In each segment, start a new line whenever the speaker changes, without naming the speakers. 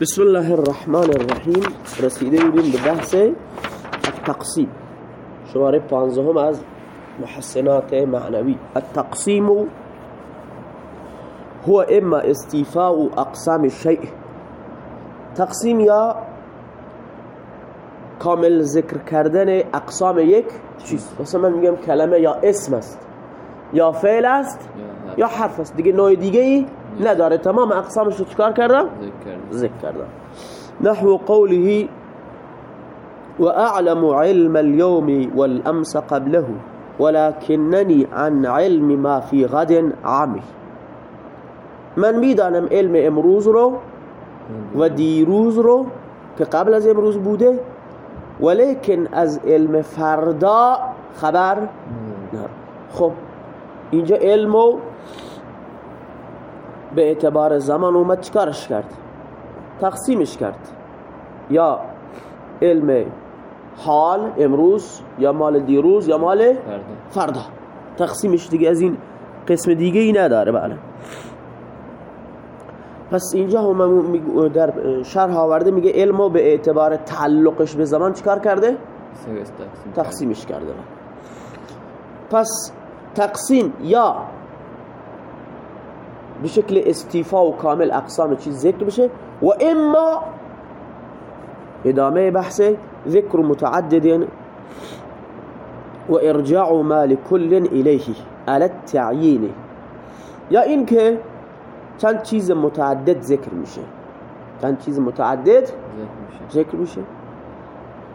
بسم الله الرحمن الرحیم رسیده بودیم به بحث التقسیم شماره پانزهم از محسنات معنوی التقسیم هو اما استیفاء اقسام الشیء تقسیم یا کامل ذکر کردن اقسام یک چیز مثلا من میگم کلمه یا اسم است یا فعل است یا حرف است دیگه نوع دیگه ای نداره تمام اقسامش رو چکار کردم؟ ذکر کردم. نحو قوله وأعلم علم اليوم والأمس قبله ولكنني عن علم ما في غد عمي. من میدانم علم امروز رو و دیروز رو که قبل از امروز بوده ولیکن از علم فردا خبر خب اینجا علمو به اعتبار زمان اومد چکارش کرد؟ تقسیمش کرد. یا علم حال امروز یا مال دیروز یا مال فردا. تقسیمش دیگه از این قسم دیگه ای نداره بله. پس اینجا هم در شرح آورده میگه علمو به اعتبار تعلقش به زمان چکار کرده؟ تقسیمش کرده. پس تقسیم یا به شکل استیفا و کامل اقسام چیز ذکر بشه. و اما ادامه بحث ذکر متعدد و ارجاع ما لكل الیه على التعیین یا اینکه چند چیز متعدد ذکر میشه چند چیز متعدد ذکر میشه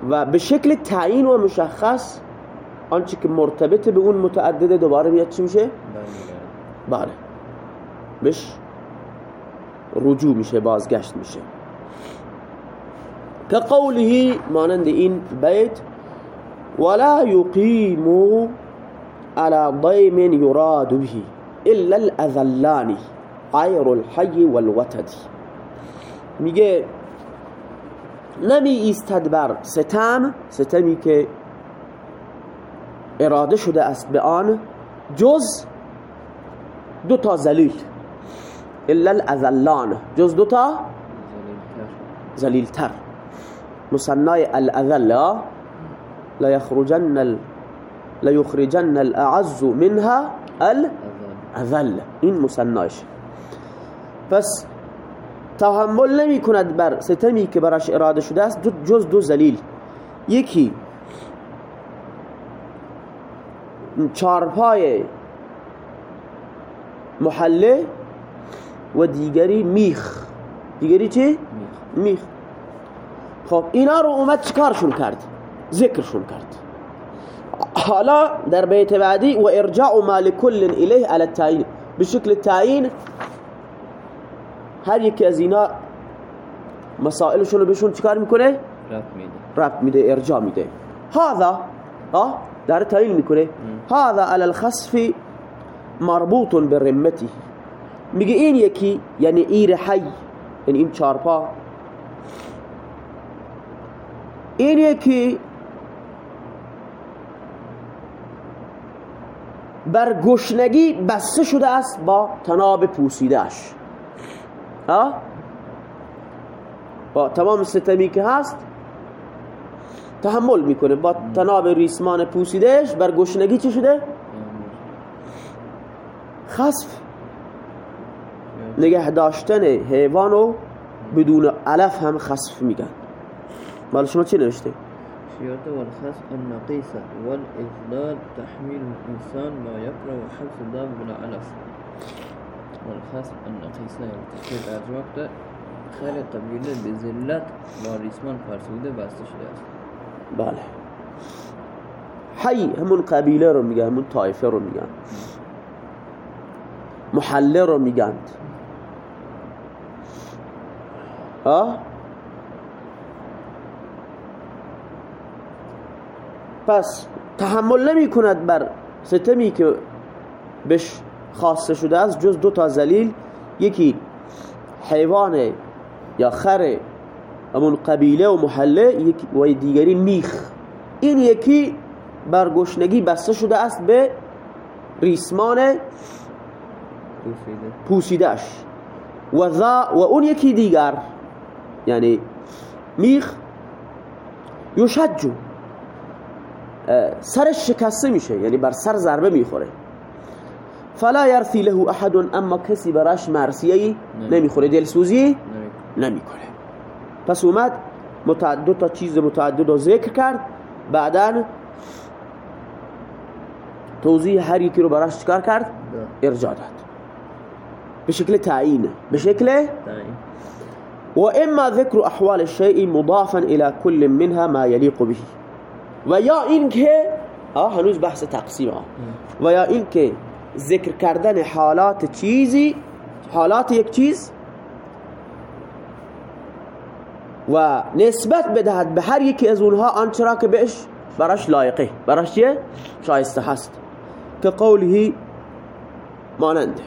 و به شکل تعیین و مشخص آنچه که مرتبط به اون متعدد دوباره میاد چی میشه؟ بله. بهش رجوع میشه بازگشت میشه. که قوله مانند این بیت ولا يقيم على ضيم يراد به الا الاذلان غير الحي والوتد میگه نمی ایستد بر ستم ستمی که اراده شده است به آن جز دو تا زلیل الا الاذلان جز دو تا زلیلتر مصنای الاذل لا يخرجن ال... لا يخرجن الاعز منها الاذل این مصنایش پس تحمل نمی کند بر ستمی که براش اراده شده است جز دو زلیل یکی چارپای محله و دیگری میخ. دیگری چی؟ میخ. خب اینا رو اومد چکارشون کرد؟ ذکرشون کرد. حالا در بیت بعدی و ارجاع ما لكل الیه علی التعیین. به شکل تعیین هر یکی از اینا مسائلشون رو بهشون چکار میکنه؟
رفت میده.
ارجاع میده. هذا ها در تعیین میکنه. هذا على الخصف مربوط برمته میگه این یکی یعنی ایر حی یعنی این چارپا. این یکی بر گشنگی بسته شده است با تناب پوسیدهش با تمام ستمی که هست تحمل می‌کنه. با تناب ریسمان پوسیدهش بر گشنگی چی شده؟ خصف. نگه داشتن حیوانو بدون علف هم خصف میگن. مال شما چی نوشته؟
شيرة والخسف النقيصة والإذلال تحميل الإنسان ما يقرأ وحبس الداب بلا علف. والخسف النقيصة يعني تشكيل أرجوكتا خیلی قبیله به ذلت با ریسمان فرسوده بسته شده است.
بله. حی همون قبیله رو میگن همون طایفه رو میگن. محله رو میگن. ها؟ پس تحمل نمی کند بر ستمی که بهش خاصه شده است جز دو تا زلیل یکی حیوان یا خر همون قبیله و محله و دیگری میخ. این یکی بر گشنگی بسته شده است به ریسمان پوسیدش و, و اون یکی دیگر. یعنی میخ یشجو سرش شکسته میشه یعنی بر سر ضربه می‌خوره. فلا یرثی له احد اما کسی براش مرسیه نمی‌خوره دلسوزی نمی‌کنه. پس اومد متعدد تا چیز متعدد رو ذکر کرد. بعدا توضیح هر یکی رو براش چکار کرد؟ ارجاع داد. به شکل تعیین. به شکل و اما ذکر احوال الشیء مضافا الى كل منها ما يليق به. و یا این که آه هنوز بحث تقسیم و یا این که ذکر کردن حالات چیزی حالات یک چیز و نسبت بدهد به هر یکی از اونها آنچرا که بهش براش لایقه. براش چیه؟ شایسته هست. که قوله ماننده.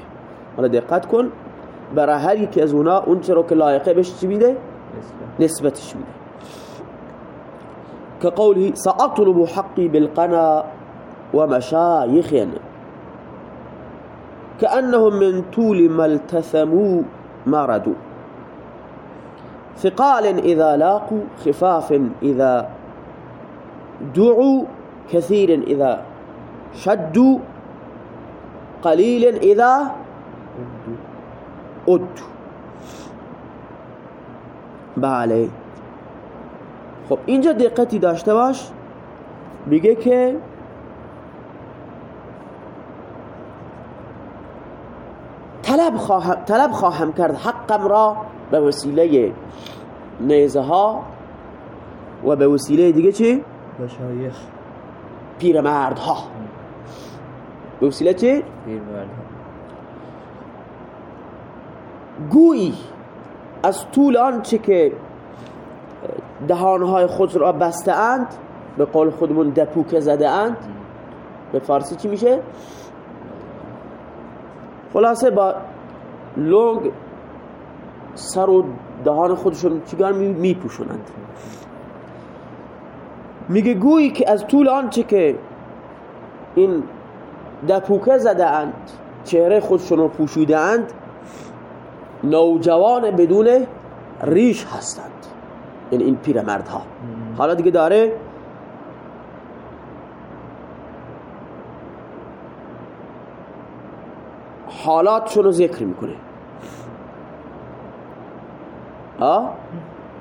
حالا دقت کن. برای هر یکی از اونها اون چرا که لایقه بهش چی میده؟ نسبتش میده. که قوله سأطلب حقی بالقنا و مشایخ كأنهم من طول ما التثموا مردوا ثقال إذا لاقوا خفاف إذا دعوا كثير إذا شدوا قليل إذا أدوا بله. خب اینجا دقتی داشته باش. میگه که طلب خواهم, طلب خواهم کرد حقم را به وسیله نیزه ها و به وسیله دیگه چی؟
مشایخ
پیرمرد ها به وسیله چی؟
پیرمرد
گویی از طول آنچه که دهانهای خود را بسته اند به قول خودمون دپوکه زده اند به فارسی چی میشه؟ خلاصه با لونگ سر و دهان خودشون چیکار میپوشونند میگه گویی که از طول آنچه که این دپوکه زده اند چهره خودشون رو پوشیده اند نوجوان بدون ریش هستند. این این پیرمردها. حالا دیگه داره حالاتشون رو ذکر می‌کنه.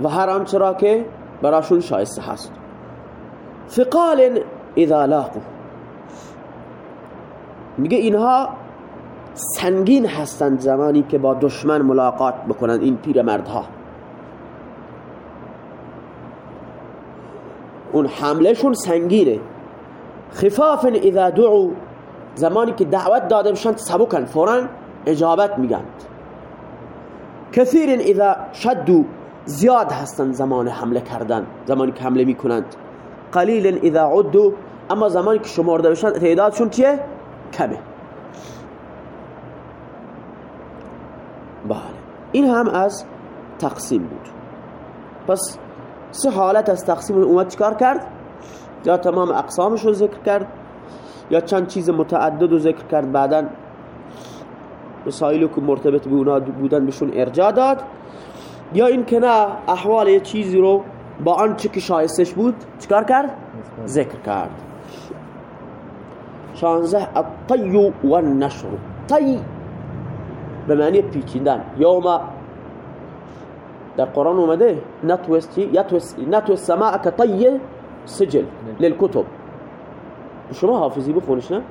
و هر آنچه را که براشون شایسته هست. فقال اذا لاقو. میگه اینها سنگین هستند زمانی که با دشمن ملاقات بکنند این پیرمردها. اون حملهشون سنگینه. خفاف اذا دعو زمانی که دعوت داده بشن سبکن فورا اجابت میگن. کثیر اذا شدو زیاد هستن زمان حمله کردن زمانی که حمله می‌کنند. قلیل اذا عدو اما زمانی که شمارده بشن تعدادشون چیه؟ کمه بله این هم از تقسیم بود. پس سه حالت از تقسیم اومد چکار کرد؟ یا تمام اقسامش رو ذکر کرد یا چند چیز متعدد رو ذکر کرد. بعدا مسائلی که مرتبط به اونا بودن بهشون ارجاع داد. یا این که نه احوال یه چیزی رو با آنچه که شایستش بود چکار کرد؟ ذکر کرد. شانزه الطی و النشر. طی. به معنی پیچیدن. یوم در قرآن اومده نتوست نتوست سماع كطي سجل للكتب شما حافظی بخونش نه؟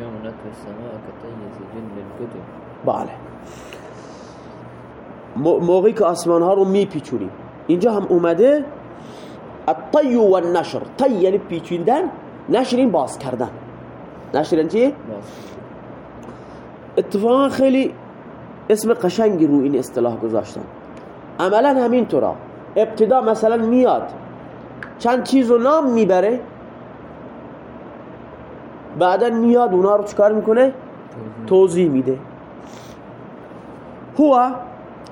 يوم نطوي السماء كطي سجل للكتب
بله. موقعی که آسمان ها رو میپیچونیم. اینجا هم اومده الطی و النشر. طی یعنی پیچوندن نشر این باز کردن. نشر یعنی چی؟ اتفاقا خیلی اسم قشنگی رو این اصطلاح گذاشتن. عملا همین طورا. ابتدا مثلا میاد. چند چیز رو نام می‌بره. بعدا میاد اونا رو چکار می‌کنه؟ توضیح. میده. هو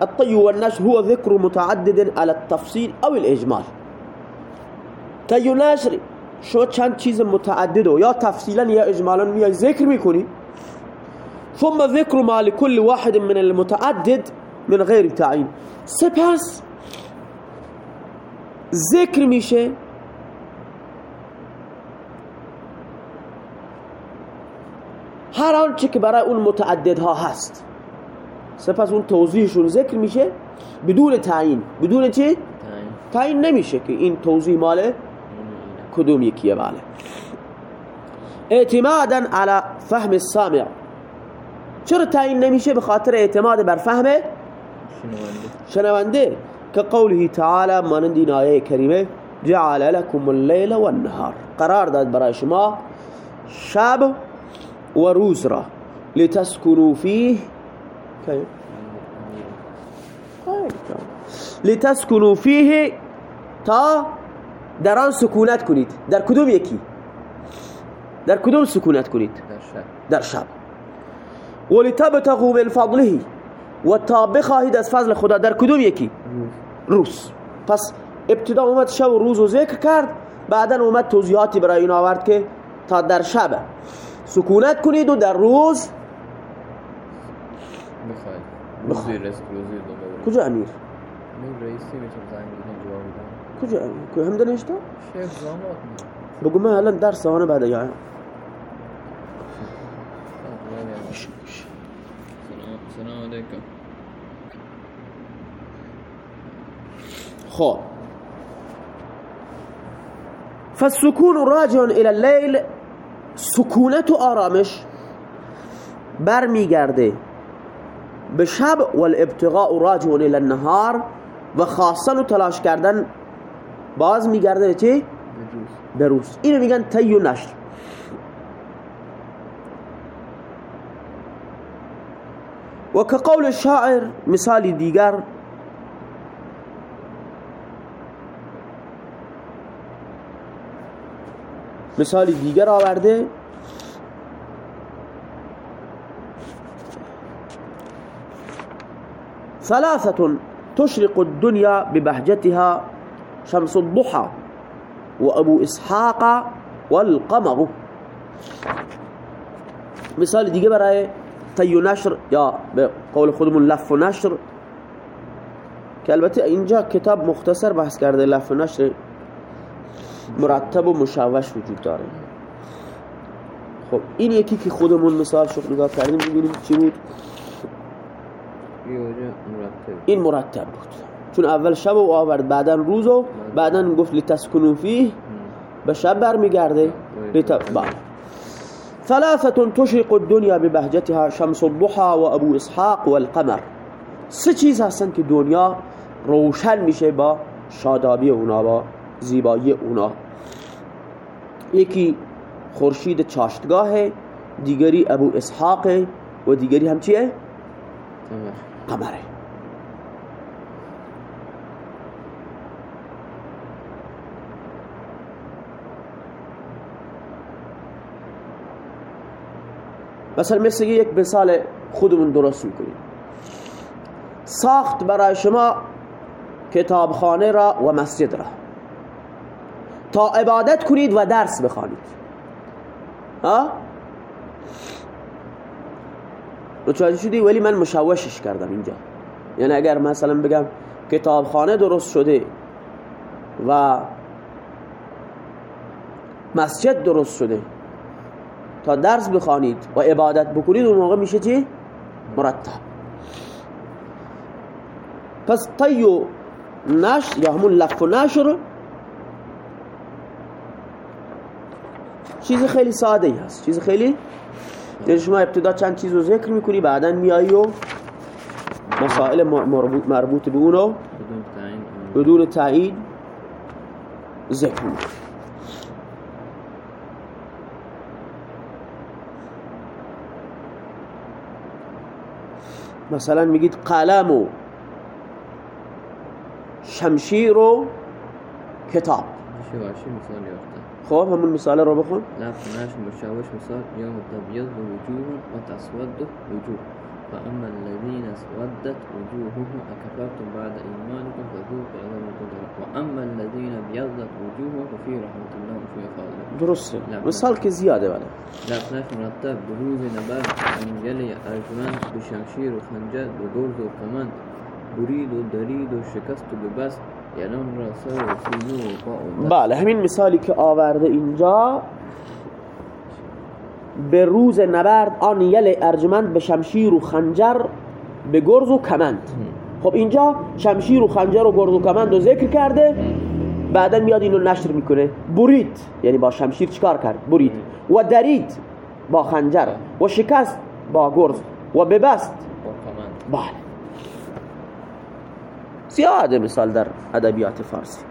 الطي والنشر هو ذكر متعدد على التفصيل او الاجمال. طي و نشر شما چند چیز متعدد یا تفصیلا یا اجمالا میای ذکر می‌کنی. ثم ذكر ما لكل واحد من المتعدد من غير تعيين. سپس ذکر میشه هر آنچه که برای اون متعددها هست. سپس اون توضیحشون ذکر میشه بدون تعیین. بدون چی؟
تعیین.
تعیین نمیشه که این توضیح مال
اینو اینه.
کدوم یکیه؟ بله. اعتمادا على فهم السامع. چرا تعیین نمیشه به خاطر اعتماد بر فهم
شنونده؟
که قوله تعالی مانند این آیه کریمه جعل لكم اللیل والنهار. قرار داد برای شما شب و روز را. لتسکنوا فیه؟ لتسکنوا فیه تا در آن سکونت کنید. در کدوم یکی؟ در کدوم سکونت کنید؟
در شب.
در شب. ولتبتغوا من فضله و تا بخواهید از فضل خدا. در کدوم یکی؟
روز
پس ابتدا اومد شب و روز رو ذکر کرد بعدا اومد توضیحاتی برای این آورد که تا در شب سکونت کنید و در روز کجا امیر؟ کجا؟ امیر که هم دانشتا
شیخ زامات میگه.
بگو من الان درس آنه بعد یا
علیکم
خب. فالسکون راجع الى اللیل سکونت و آرامش برمیگرده به شب والابتغاء راجع الى النهار و خواستن و تلاش کردن باز میگرده به چی؟
به روز.
به روز. اینو میگن تی و نشر و که قول شاعر مثالی دیگر مثالی دیگر آورده ثلاثة تشرق الدنيا ببهجتها شمس الضحى وأبو إسحاق والقمر. مثال دیگه برای تی و نشر یا به قول خودمون لف و نشر. که البته اینجا کتاب مختصر بحث کرده لف و نشر مرتب و مشوش وجود داره. خب این یکی که خودمون مثال شد نگاه کردیم ببینیم چی بود. این مرتب بود. چون اول شب و آورد بعدا روز و بعدا گفت لتسکنو فیه به شب برمیگرده. لت... ثلاثة تشرق الدنيا ببهجتها شمس الضحى وابو اسحاق والقمر. سه چیز هستن که دنیا؟ روشن میشه با شادابی اونا با زیبایی اونا. یکی خورشید چاشتگاهه دیگری ابو اسحاق و دیگری هم چیه؟ قمره. مثلا مثل یک مثال خودمون درست می‌کنیم. ساخت برای شما کتابخانه را و مسجد را. تا عبادت کنید و درس بخوانید. ها؟ متوجه شدی؟ ولی من مشوشش کردم اینجا. یعنی اگر مثلا بگم کتابخانه درست شده و مسجد درست شده تا درس بخوانید و عبادت بکنید اون موقع میشه چی؟ مرتب. پس طی و نشر یا همون لف و نشر چیز خیلی ساده ای هست. چیز خیلی یعنی شما ابتدا چند چیز رو ذکر می‌کنی بعدا میایی و مسائل مربوط, به اونو
بدون تعیین
ذکر می‌کنی. مثلا میگید قلم و شمشیر و کتاب. خب همون مثال رو بخون.
نشر مشوش مثال يوم تبيض وجوه وتسود وجوه فأما الذين اسودت وجوههم أكفرتم بعد إيمانكم فذوقوا عذاب الخلد وأما الذين ابيضت وجوههم ففي رحمة الله
درسته
نعم.
مثال که زیاده بله
لف نشر مرتب بروز نبرد انجلي ارجمند بشمشير وخنجر وگرز وكمان برید و درید و شکست و ببست یعنی اون را سر و سینه و دست.
بله همین مثالی که آورده اینجا به روز نبرد آن یل ارجمند به شمشیر و خنجر به گرز و کمند. خب اینجا شمشیر و خنجر و گرز و کمند رو ذکر کرده بعدا میاد اینو نشر می‌کنه. برید. یعنی با شمشیر چیکار کرد؟ برید. و درید با خنجر. و شکست با گرز. و ببست
با کمند.
بله. زیاده مثال در ادبیات فارسی.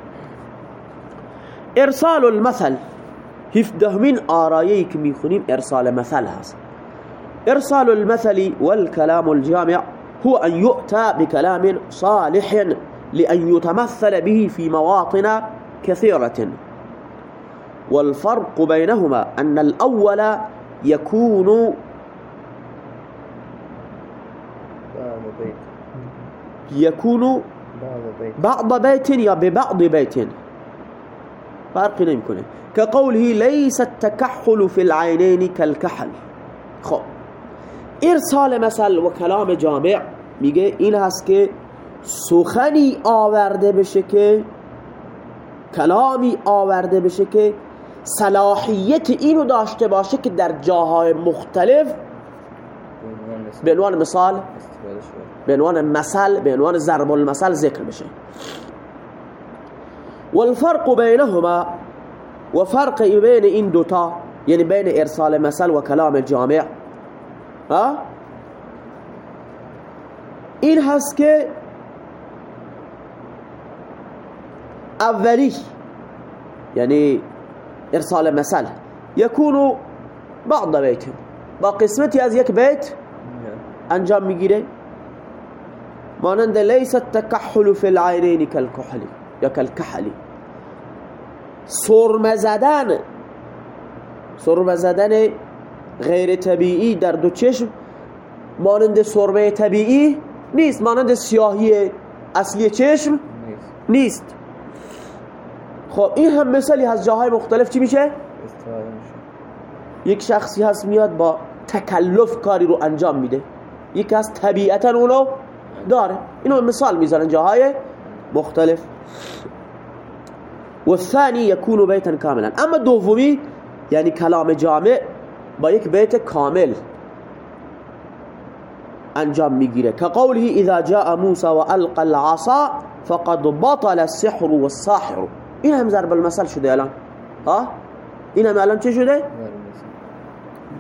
ارسال المثل. هفدهمین آرایه‌ای که میخونیم ارسال مثل هست. ارسال المثل والكلام الجامع هو أن يؤتى بكلام صالح لأن يتمثل به في مواطن كثيرة. والفرق بينهما أن الأول يكون يكون
بعض
بيت يا ببعض بيت. فرق نمی‌کنه. كقوله ليس التكحل في العينين كالكحل خب. ارسال مثل و کلام جامع میگه این هست که سخنی آورده بشه که کلامی آورده بشه که صلاحیت اینو داشته باشه که در جاهای مختلف
به عنوان مثال
به عنوان مثل به عنوان ضرب المثل ذکر بشه. والفرق بینهما و فرق بین این دوتا یعنی بین إرسال مثل و کلام جامع ها؟ هست که اولی یعنی إرسال مثل. یکونو بعض بیت با قسمتی از یک بیت انجام میگیره مانند لیس التکحل فی العینین کالکحلی یا کالکحلی سرمه زدن سرمه زدن غیر طبیعی در دو چشم مانند سرمه طبیعی نیست مانند سیاهی اصلی چشم
نیست.
نیست. خب این هم مثالی از جاهای مختلف چی میشه؟ یک شخصی هست میاد با تکلف کاری رو انجام میده. یک از طبیعتا اونو داره. اینو مثال می‌زنن جاهای مختلف. و الثانی یکون بیتا کاملا أما دومی یعنی کلام جامع با یک بیت کامل أنجام میگیره که قوله إذا جاء موسى وألقى العصا فقد بطل السحر والساحر. این هم ضرب المثل شده الان ها؟ این هم الان چه شده؟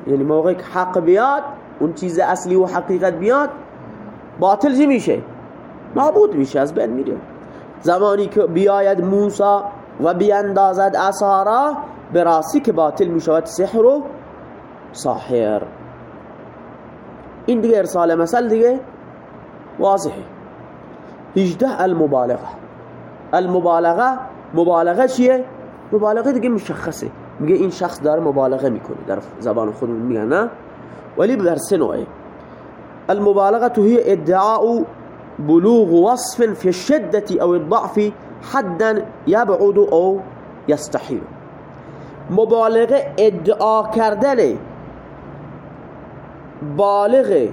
یعنی موقعی حق بیاد اون چیز اصلی و حقیقت باطل چی میشه؟ نابود میشه از بین میره. زمانی که بیاید موسی و بیاندازد عصا را به راستی که باطل می‌شود سحر و ساحر. این دیگه ارسال مثل دیگه واضحه. 18 المبالغه. المبالغه مبالغه چیه؟ مبالغه دیگه مشخصه. میگه این شخص داره مبالغه می‌کنه. در زبان خودمون میگن نه؟ ولی در سه نوعه. المبالغه هي ادعاء بلوغ وصف في الشدة أو الضعف حدا يبعد أو يستحيل. مبالغه ادعا کردن. بالغ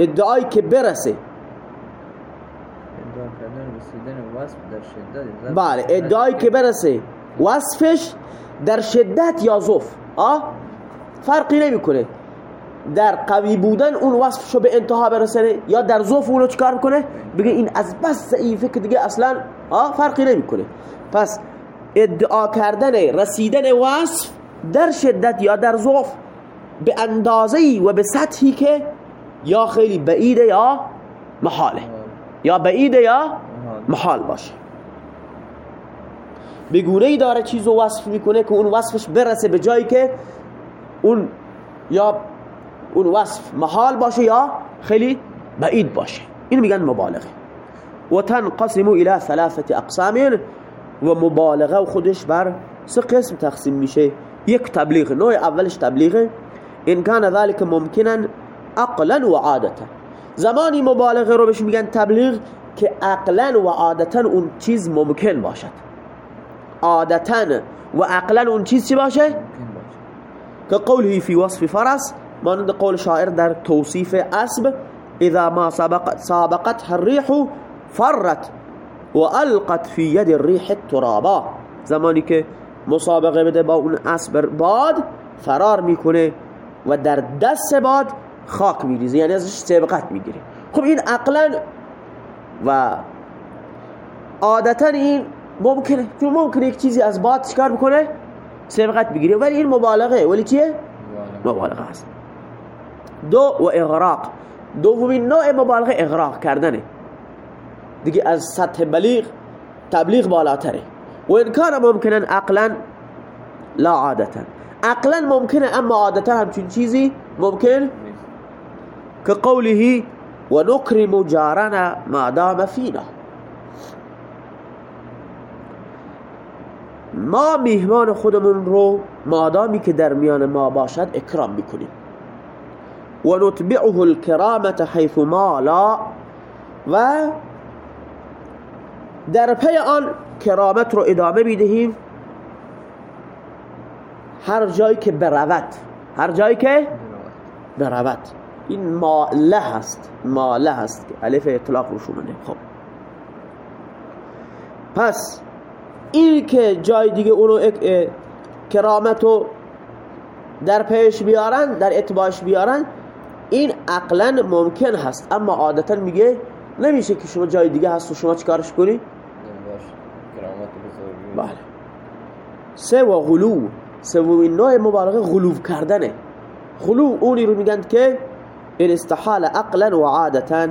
ادعایی که برسه.
ادعا کردن رسیدن وصف در شدت.
بله ادعایی که برسه. وصفش در شدت یا ضعف آه؟ فرقی نمیکنه. در قوی بودن اون وصفشو به انتها برسونه یا در ضعف اونو چیکار کنه بگه این از بس ضعیفه که دیگه اصلا فرقی نمی‌کنه. پس ادعا کردن رسیدن وصف در شدت یا در ضعف به اندازه‌ای و به سطحی که یا خیلی بعیده یا محاله. یا بعیده یا. محال باشه. به گونه ای داره چیز رو وصف می‌کنه که اون وصفش برسه به جایی که اون یا اون وصف محال باشه یا خیلی بعید باشه. این میگن مبالغه. و تنقسم الى ثلاثه اقسام و مبالغه و خودش بر سه قسم تقسیم میشه. یک تبلیغ نوع اولش تبلیغه ان کان ذلك ممکنا عقلا و عادتا. زمانی مبالغه رو بهش میگن تبلیغ که عقلا و عادتا اون چیز ممکن باشد. عادتا و عقلا اون چیز چی باشه. که قوله فی وصف فرس مانند قول شاعر در توصیف اسب اذا ما سبقت سابقت الريح فرت و القت فی ید الریح الترابا زمانی که مسابقه بده با اون اسب باد فرار می‌کنه و در دست باد خاک میریزه یعنی ازش سبقت می‌گیره. خب این عقلا و عادتا این ممکنه چون ممکنه یک چیزی از باد چکار بکنه؟ سبقت بگیره. ولی این مبالغه. ولی چیه؟ مبالغه است. دو و اغراق. دومین نوع مبالغه اغراق کردنه. دیگه از سطح بلیغ تبلیغ بالاتره. و این کان ممکنن عقلا لا عادتا عقلا ممکنه اما عادتا همچین چیزی ممکن که قوله و نکرم جارنا ما دام فینا. ما میهمان خودمون رو مادامی که در میان ما باشد اکرام می‌کنیم. و نتبعه الكرامت حیث مالا. و در پی آن کرامت رو ادامه می‌دهیم. هر جایی که برود هر جایی که برود. این ماله هست ماله هست که الف اطلاق روش اومده. خب. پس این که جای دیگه اونو کرامت رو در پیش بیارن در اتباعش بیارن این عقلا ممکن هست اما عادتا میگه نمیشه که شما جای دیگه هست و شما چیکارش کنی؟ بله. سه و غلو. سومین نوع مبالغه غلو کردنه. غلو اونی رو میگن که این استحال عقلا و عادتا.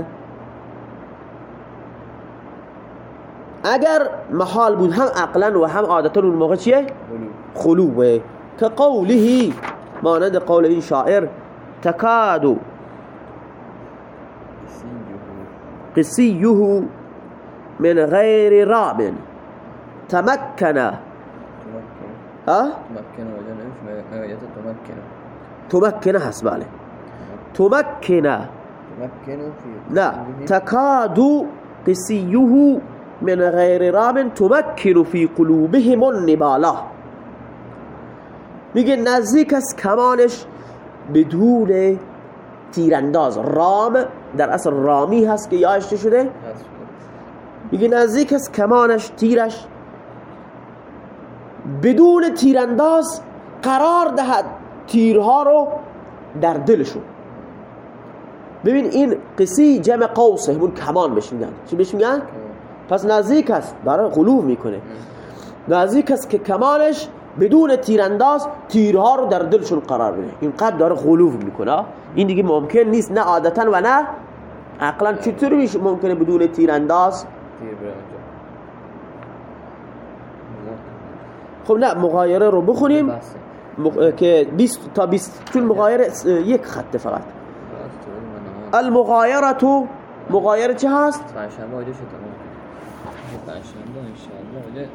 اگر محال بود هم عقلا و هم عادتا اون موقع چیه؟ خلوه که قوله مانند قول این شاعر تکادو قسيه من غير رام تمكن. ها؟ تمكن هست بله تمكن. لا. تكاد قسيه من غير رام تمكن في قلوبهم النبالا میگه نزدیک از کمانش بدون تیرانداز. رام در اصل رامی هست که یاشته شده میگه نزدیک از کمانش تیرش. بدون تیرانداز قرار دهد تیرها رو در دلشون. ببین این قسی جمع قوسه همون کمان بهش میگن. چی بهش میگن؟ پس نزدیک است. داره غلوب می‌کنه. نزدیک است که کمانش بدون تیرانداز تیرها رو در دلشون قرار بده. این قد داره غلوب می‌کنه. این دیگه ممکن نیست نه عادتا و نه عقلا. چطوری میشه ممکنه بدون تیرانداز؟ خب نه مغایره رو بخونیم. که 20 تا 20 چون مغایره یک خط فقط. المغایره تو مغایره چه هست؟
پنجشنبه آجه شد. پنجشنبه انشاءالله